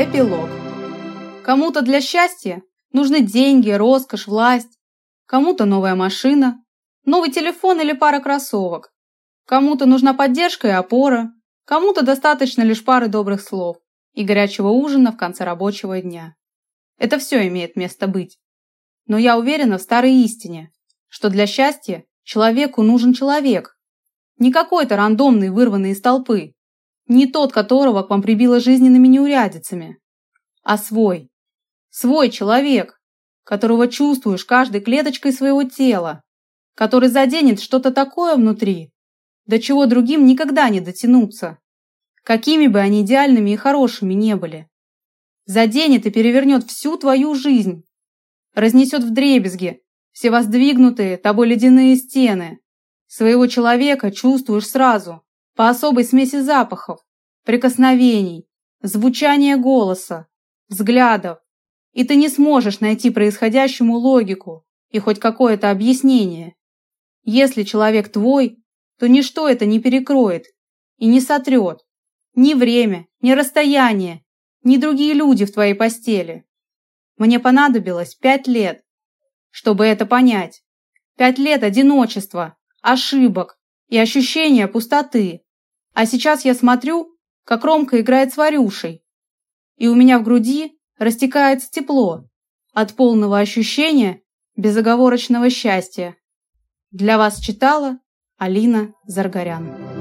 Эпилог. Кому-то для счастья нужны деньги, роскошь, власть. Кому-то новая машина, новый телефон или пара кроссовок. Кому-то нужна поддержка и опора, кому-то достаточно лишь пары добрых слов и горячего ужина в конце рабочего дня. Это все имеет место быть. Но я уверена в старой истине, что для счастья человеку нужен человек. Не какой-то рандомный, вырванный из толпы, не тот, которого к вам прибило жизненными неурядицами, а свой. Свой человек, которого чувствуешь каждой клеточкой своего тела, который заденет что-то такое внутри, до чего другим никогда не дотянуться, какими бы они идеальными и хорошими не были. Заденет и перевернет всю твою жизнь, разнесет вдребезги все воздвигнутые тобой ледяные стены. Своего человека чувствуешь сразу, по особой смеси запахов, прикосновений, звучания голоса, взглядов, и ты не сможешь найти происходящему логику и хоть какое-то объяснение. Если человек твой, то ничто это не перекроет и не сотрет. Ни время, ни расстояние, ни другие люди в твоей постели. Мне понадобилось пять лет, чтобы это понять. Пять лет одиночества, ошибок и ощущения пустоты. А сейчас я смотрю, как Ромка играет с Варюшей, и у меня в груди растекается тепло от полного ощущения безоговорочного счастья. Для вас читала Алина Заргарян.